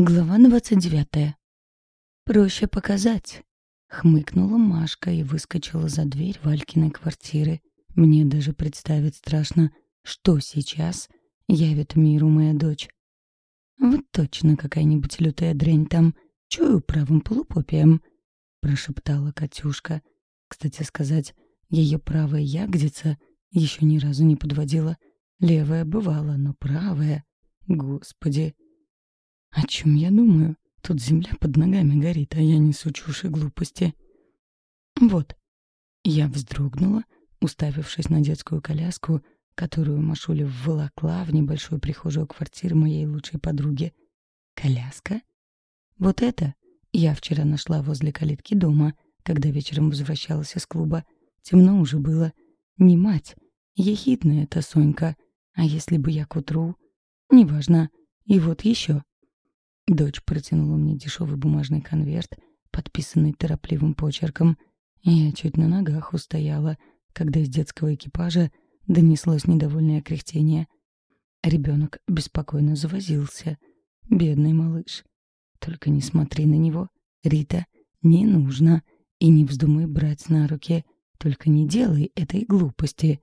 Глава двадцать девятая. «Проще показать», — хмыкнула Машка и выскочила за дверь Валькиной квартиры. Мне даже представить страшно, что сейчас явит миру моя дочь. «Вот точно какая-нибудь лютая дрянь там. Чую правым полупопием», — прошептала Катюшка. Кстати сказать, ее правая ягодица еще ни разу не подводила. Левая бывала, но правая... Господи! О чем я думаю? Тут земля под ногами горит, а я несу чушь и глупости. Вот. Я вздрогнула, уставившись на детскую коляску, которую Машуля вволокла в небольшую прихожую квартиры моей лучшей подруги. Коляска? Вот это я вчера нашла возле калитки дома, когда вечером возвращалась из клуба. Темно уже было. Не мать. Ехидная эта Сонька. А если бы я к утру? Неважно. И вот еще. Дочь протянула мне дешевый бумажный конверт, подписанный торопливым почерком. Я чуть на ногах устояла, когда из детского экипажа донеслось недовольное кряхтение. Ребенок беспокойно завозился. Бедный малыш. Только не смотри на него, Рита, не нужно. И не вздумай брать на руки. Только не делай этой глупости.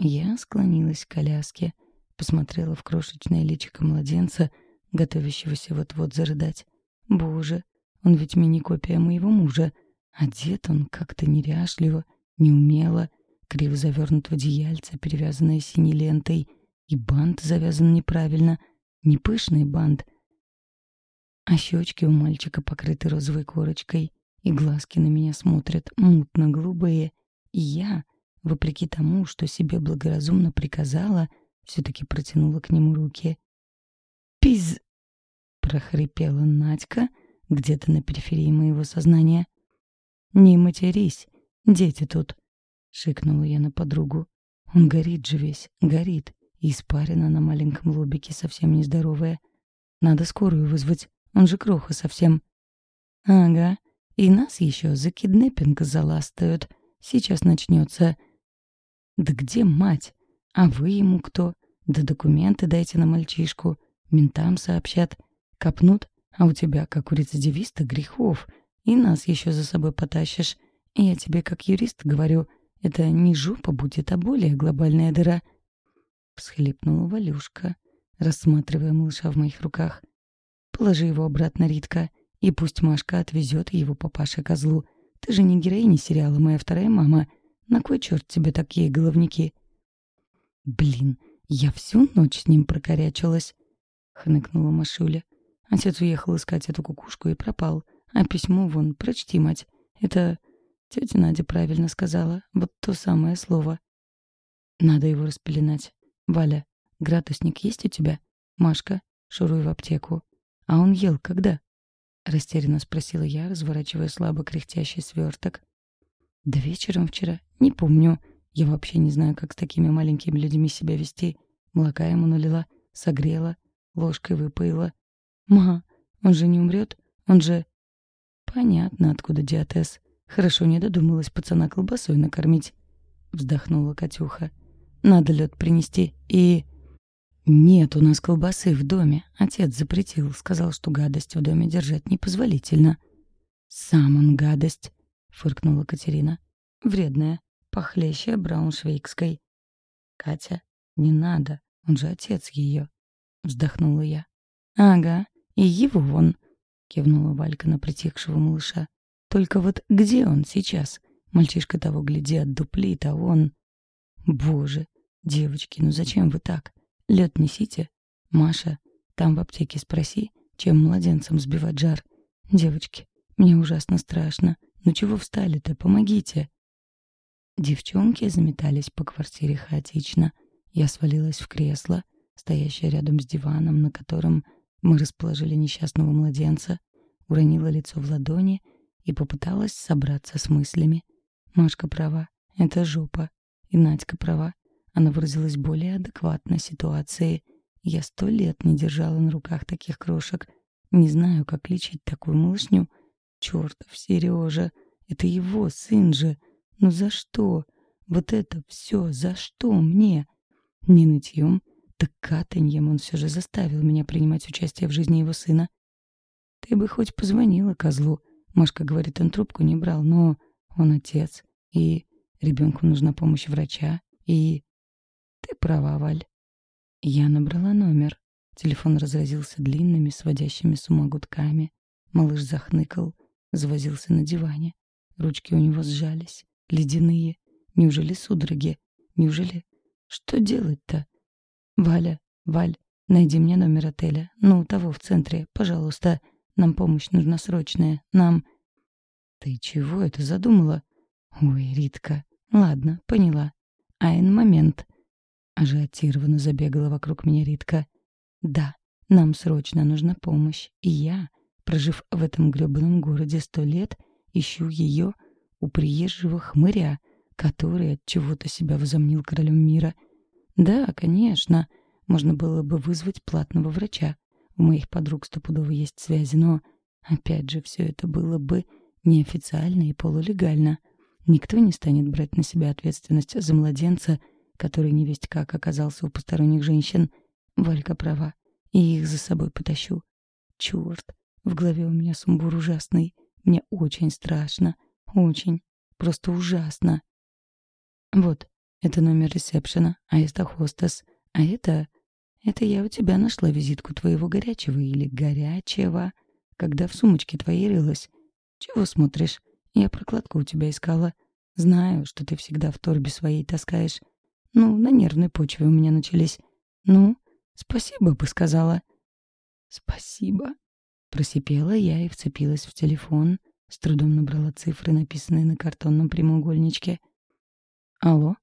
Я склонилась к коляске, посмотрела в крошечное личико младенца — готовящегося вот-вот зарыдать. Боже, он ведь мини-копия моего мужа. Одет он как-то неряшливо, неумело, криво завернут в одеяльце, перевязанное синей лентой, и бант завязан неправильно, не пышный бант, а щечки у мальчика покрыты розовой корочкой, и глазки на меня смотрят мутно-голубые, и я, вопреки тому, что себе благоразумно приказала, все-таки протянула к нему руки — «Пиз!» — прохрипела Надька где-то на периферии моего сознания. «Не матерись, дети тут!» — шикнула я на подругу. «Он горит же весь, горит!» И испарина на маленьком лобике совсем нездоровая. «Надо скорую вызвать, он же кроха совсем!» «Ага, и нас еще за киднеппинг заластают. Сейчас начнется. «Да где мать? А вы ему кто? Да документы дайте на мальчишку!» ментам сообщат, копнут, а у тебя, как у рецидивиста, грехов, и нас еще за собой потащишь. Я тебе, как юрист, говорю, это не жопа будет, а более глобальная дыра. Всхлипнула Валюшка, рассматривая малыша в моих руках. Положи его обратно, Ритка, и пусть Машка отвезет его папаше козлу. Ты же не героиня сериала «Моя вторая мама». На кой черт тебе такие головники? Блин, я всю ночь с ним прокорячилась. — хныкнула Машуля. Отец уехал искать эту кукушку и пропал. А письмо вон, прочти, мать. Это тетя Надя правильно сказала. Вот то самое слово. Надо его распеленать. Валя, градусник есть у тебя? Машка, шуруй в аптеку. А он ел когда? Растерянно спросила я, разворачивая слабо кряхтящий сверток. Да вечером вчера. Не помню. Я вообще не знаю, как с такими маленькими людьми себя вести. Молока ему налила, согрела, ложкой выпоила. «Ма, он же не умрет? Он же...» «Понятно, откуда диатез. Хорошо не додумалась пацана колбасой накормить», — вздохнула Катюха. «Надо лед принести и...» «Нет у нас колбасы в доме. Отец запретил. Сказал, что гадость в доме держать непозволительно». «Сам он гадость», — фыркнула Катерина. «Вредная. Похлеще брауншвейгской». «Катя, не надо. Он же отец ее. — вздохнула я. «Ага, и его вон», — кивнула Валька на притихшего малыша. «Только вот где он сейчас? Мальчишка того, гляди, отдуплит, а он...» «Боже, девочки, ну зачем вы так? Лед несите? Маша, там в аптеке спроси, чем младенцам сбивать жар. Девочки, мне ужасно страшно. Ну чего встали-то? Помогите!» Девчонки заметались по квартире хаотично. Я свалилась в кресло — стоящая рядом с диваном, на котором мы расположили несчастного младенца, уронила лицо в ладони и попыталась собраться с мыслями. Машка права, это жопа. И Надька права, она выразилась более адекватно ситуации. Я сто лет не держала на руках таких крошек. Не знаю, как лечить такую малышню. Чертов Сережа, это его сын же. Ну за что? Вот это все за что мне? Не нытьем, будто катаньем он все же заставил меня принимать участие в жизни его сына. «Ты бы хоть позвонила козлу. Машка говорит, он трубку не брал, но он отец, и ребенку нужна помощь врача, и...» «Ты права, Валь». Я набрала номер. Телефон разразился длинными, сводящими с ума гудками. Малыш захныкал, завозился на диване. Ручки у него сжались, ледяные. Неужели судороги? Неужели... Что делать-то? «Валя, Валь, найди мне номер отеля. Ну, того в центре, пожалуйста. Нам помощь нужна срочная. Нам...» «Ты чего это задумала?» «Ой, Ритка. Ладно, поняла. Айн момент». Ажиотированно забегала вокруг меня Ритка. «Да, нам срочно нужна помощь. И я, прожив в этом грёбаном городе сто лет, ищу ее у приезжего хмыря, который от чего-то себя возомнил королем мира — да, конечно, можно было бы вызвать платного врача. У моих подруг стопудово есть связи, но, опять же, все это было бы неофициально и полулегально. Никто не станет брать на себя ответственность за младенца, который невесть как оказался у посторонних женщин. Валька права, и их за собой потащу. Черт, в голове у меня сумбур ужасный. Мне очень страшно, очень, просто ужасно. Вот, это номер ресепшена, а это хостес, а это... Это я у тебя нашла визитку твоего горячего или горячего, когда в сумочке твоей рылась. Чего смотришь? Я прокладку у тебя искала. Знаю, что ты всегда в торбе своей таскаешь. Ну, на нервной почве у меня начались. Ну, спасибо бы сказала. Спасибо. Просипела я и вцепилась в телефон, с трудом набрала цифры, написанные на картонном прямоугольничке. Алло?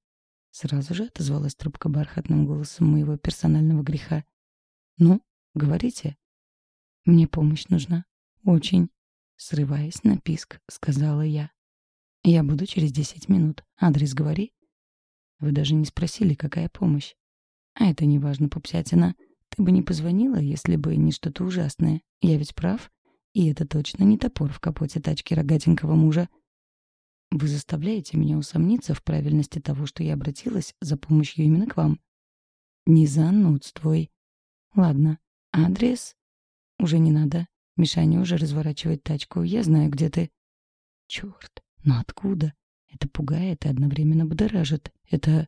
Сразу же отозвалась трубка бархатным голосом моего персонального греха. «Ну, говорите». «Мне помощь нужна. Очень». Срываясь на писк, сказала я. «Я буду через десять минут. Адрес говори». «Вы даже не спросили, какая помощь». «А это неважно, попсятина. Ты бы не позвонила, если бы не что-то ужасное. Я ведь прав. И это точно не топор в капоте тачки рогатенького мужа. Вы заставляете меня усомниться в правильности того, что я обратилась за помощью именно к вам. Не занудствуй. Ладно, адрес? Уже не надо. Мишаня уже разворачивает тачку. Я знаю, где ты. Черт, но ну откуда? Это пугает и одновременно будоражит. Это...